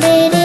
मेरे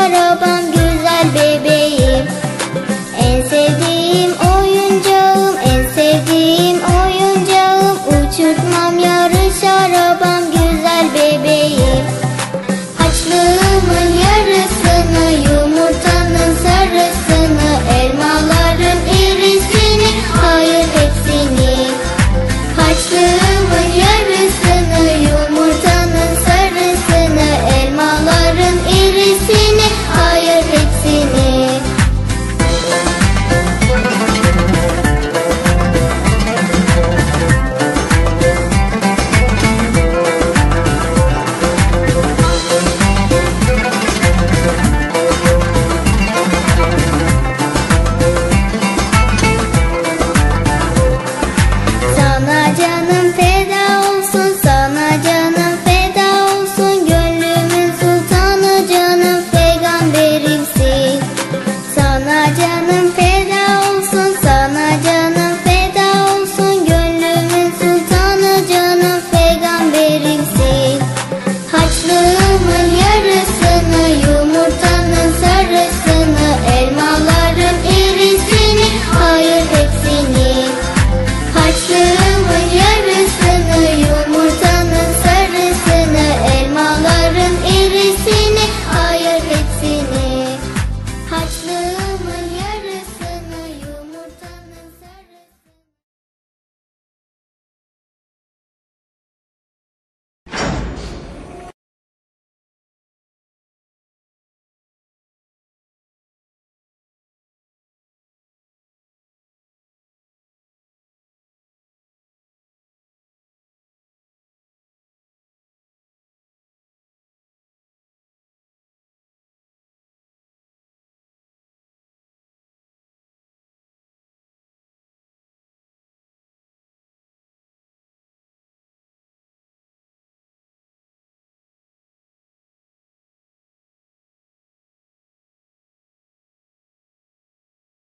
করবা